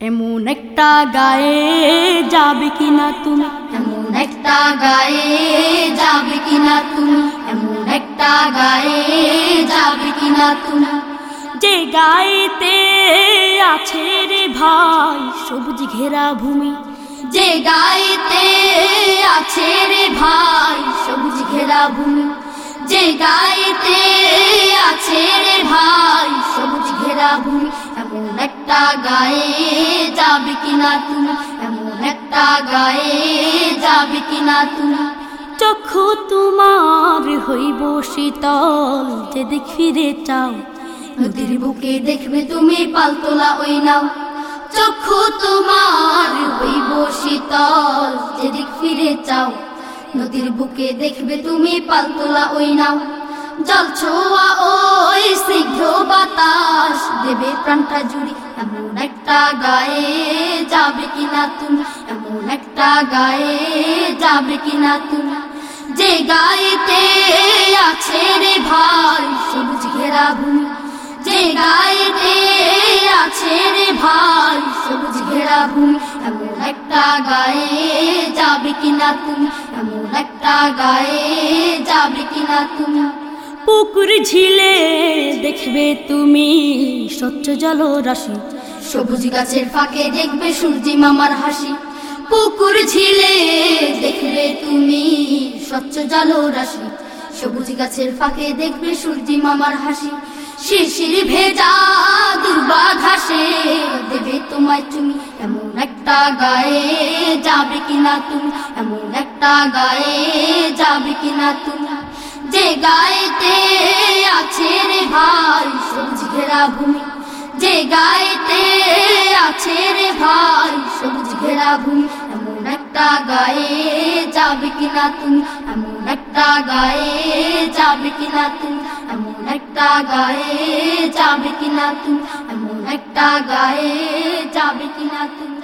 এমন একটা গায়ে যাবে কিনা তুমি? এমন একটা গায়ে যাবে কিনা তুমি? এমন একটা গায়ে যাবে কিনা তুমি? যে গায়েতে আছে রে ভাই সবুজ ঘেরা ভূমি। যে গায়েতে আছে রে ভাই সবুজ ঘেরা ভূমি। যে গায়েতে আছে রে ভাই সবুজ ঘেরা ভূমি। এমন একটা গায়ে যাবে কিনা তুমি? এমন একটা গায়ে যাবে কিনা তুমি? চক্ষু তোমার হইব শীতল যে দিক ফিরে চাও। নদীর বুকে দেখবে তুমি পালতোলা ওই নাও। চক্ষু তোমার হইব শীতল যেদিক ফিরে চাও। নদীর বুকে দেখবে তুমি পালতোলা ওই নাও। জল ছোয়া ওই দেবে প্রাণটা জুড়ি এমন একটা গায়ে যাবে কিনা তুমি? এমন একটা গায়ে যাবে কিনা তুমি? যে গায়েতে আছে রে ভাই সবুজ ঘেরা ভূমি, যে গায়েতে আছে রে ভাই সবুজ ঘেরা ভূমি, এমন একটা গায়ে যাবে কিনা তুমি? এমন একটা গায়ে যাবে কিনা তুমি? পুকুর ঝিলে দেখবে তুমি স্বচ্ছ জল রাশি। সবুজ গাছের ফাঁকে দেখবে সূর্যি মামার হাসি। পুকুর ঝিলে দেখবে তুমি স্বচ্ছ জল রাশি। সবুজ গাছের ফাঁকে দেখবে সূর্যি মামার হাসি। শিশির ভেজা দুর্বা ঘাসে দেবে তোমায় তুমি। এমন একটা গায়ে যাবে কিনা তুমি? এমন একটা গায়ে যাবে কিনা তুমি? যে গায়েতে আছে রে ভাই সবুজ ঘেরা ভূমি। যে গায়েতে আছে রে ভাই সবুজ ঘেরা ভূমি। এমন একটা গায়ে যাবে কিনা তুমি? এমন একটা গায়ে যাবে কিনা তুমি? এমন একটা গায়ে যাবে কিনা তুমি? এমন একটা গায়ে যাবে কিনা তুমি?